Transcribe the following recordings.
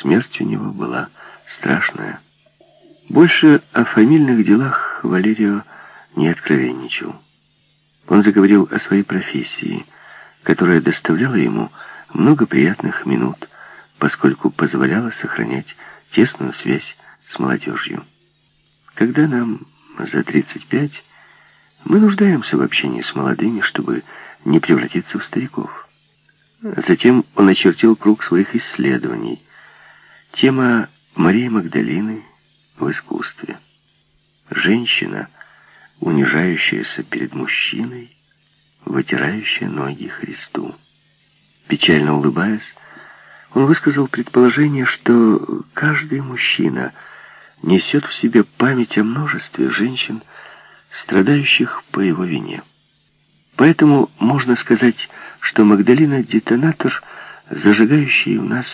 смерть у него была страшная. Больше о фамильных делах Валерио не откровенничал. Он заговорил о своей профессии, которая доставляла ему много приятных минут, поскольку позволяла сохранять тесную связь с молодежью. Когда нам за 35, мы нуждаемся в общении с молодыми, чтобы не превратиться в стариков. Затем он очертил круг своих исследований. Тема Марии Магдалины в искусстве. Женщина, унижающаяся перед мужчиной, вытирающая ноги Христу. Печально улыбаясь, он высказал предположение, что каждый мужчина несет в себе память о множестве женщин, страдающих по его вине. Поэтому можно сказать, что Магдалина — детонатор, зажигающий у нас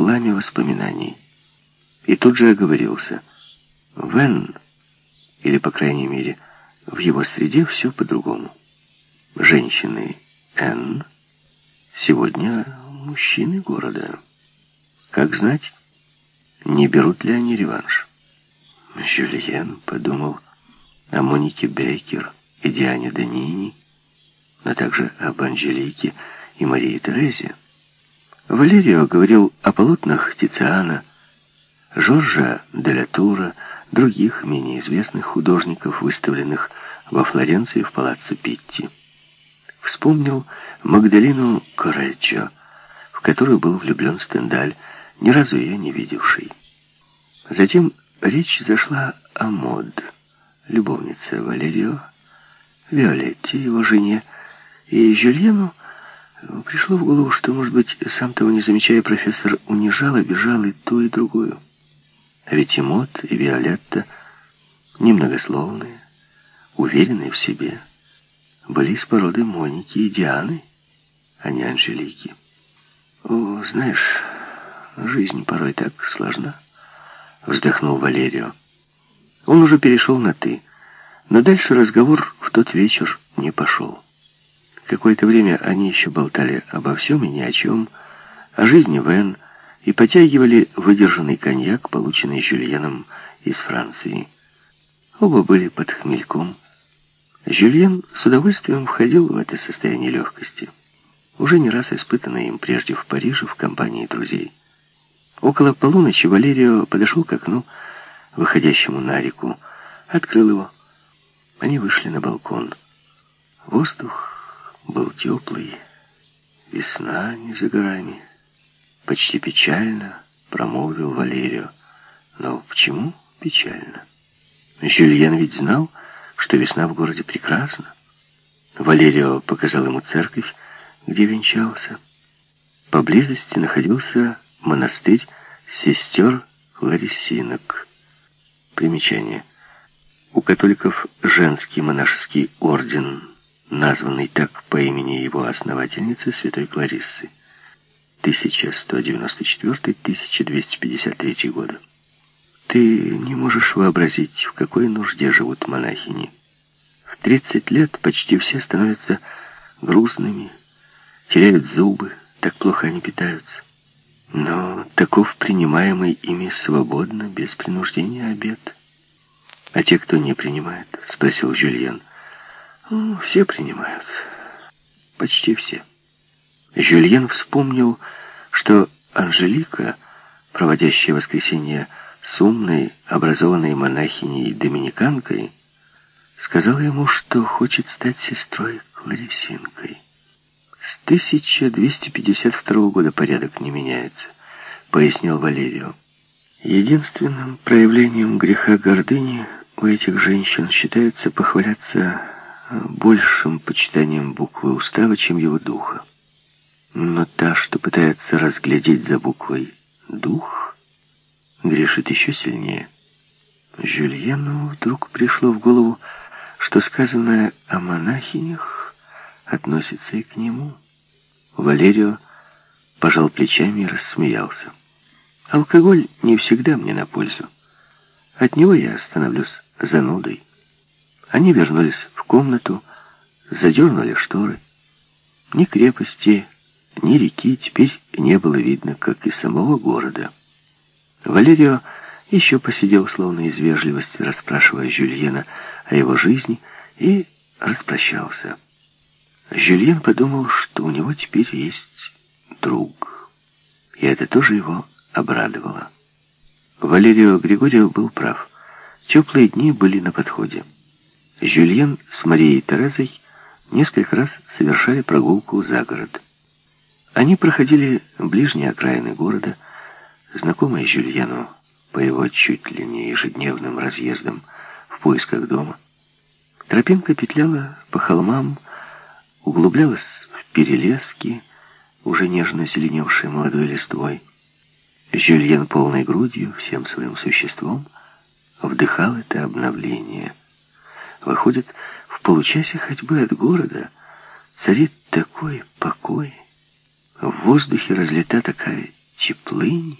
пламя воспоминаний. И тут же оговорился. Вен, или, по крайней мере, в его среде все по-другому. Женщины Н сегодня мужчины города. Как знать, не берут ли они реванш? Жюльен подумал о Монике Бейкер и Диане Данини, а также об Анжелике и Марии Терезе. Валерио говорил о полотнах Тициана, Жоржа де Тура, других менее известных художников, выставленных во Флоренции в палаццо Питти. Вспомнил Магдалину Корречо, в которую был влюблен Стендаль, ни разу ее не видевший. Затем речь зашла о Мод, любовнице Валерио, Виолетте, его жене, и Жюльену пришло в голову, что, может быть, сам того не замечая, профессор унижал, обижал и ту, и другую. А ведь и Мод, и Виолетта немногословные, уверенные в себе, были из породы Моники и Дианы, а не Анжелики. О, знаешь, жизнь порой так сложна, вздохнул Валерио. Он уже перешел на «ты», но дальше разговор в тот вечер не пошел. Какое-то время они еще болтали обо всем и ни о чем, о жизни Вен, и потягивали выдержанный коньяк, полученный Жюльеном из Франции. Оба были под хмельком. Жюльен с удовольствием входил в это состояние легкости, уже не раз испытанное им прежде в Париже в компании друзей. Около полуночи Валерио подошел к окну, выходящему на реку, открыл его. Они вышли на балкон. Воздух был теплый, весна не за горами. Почти печально промолвил Валерио. Но почему печально? Жюльен ведь знал, что весна в городе прекрасна. Валерио показал ему церковь, где венчался. Поблизости находился монастырь сестер Ларисинок. Примечание. У католиков женский монашеский орден, названный так по имени его основательницы, святой Клариссы. 1194-1253 годы. Ты не можешь вообразить, в какой нужде живут монахини. В 30 лет почти все становятся грузными, теряют зубы, так плохо они питаются. Но таков принимаемый ими свободно, без принуждения обед. А те, кто не принимает, спросил Жюльен. Все принимают. Почти все. Жюльен вспомнил, что Анжелика, проводящая воскресенье с умной, образованной монахиней-доминиканкой, сказала ему, что хочет стать сестрой Кларисинкой. С 1252 года порядок не меняется, пояснил Валерио. Единственным проявлением греха гордыни у этих женщин считается похваляться большим почитанием буквы устава, чем его духа. Но та, что пытается разглядеть за буквой «дух», грешит еще сильнее. Жюльену вдруг пришло в голову, что сказанное о монахинях относится и к нему. Валерио пожал плечами и рассмеялся. Алкоголь не всегда мне на пользу. От него я становлюсь занудой. Они вернулись в комнату, задернули шторы. Ни крепости, ни реки теперь не было видно, как и самого города. Валерио еще посидел, словно из вежливости, расспрашивая Жюльена о его жизни, и распрощался. Жюльен подумал, что у него теперь есть друг. И это тоже его обрадовало. Валерио Григорьев был прав. Теплые дни были на подходе. Жюльен с Марией Терезой несколько раз совершали прогулку за город. Они проходили ближние окраины города, знакомые Жюльену по его чуть ли не ежедневным разъездам в поисках дома. Тропинка петляла по холмам, углублялась в перелески, уже нежно зеленевшие молодой листвой. Жюльен полной грудью, всем своим существом, вдыхал это обновление. Выходит, в получасе ходьбы от города царит такой покой, в воздухе разлита такая теплынь,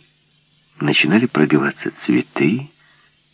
начинали пробиваться цветы,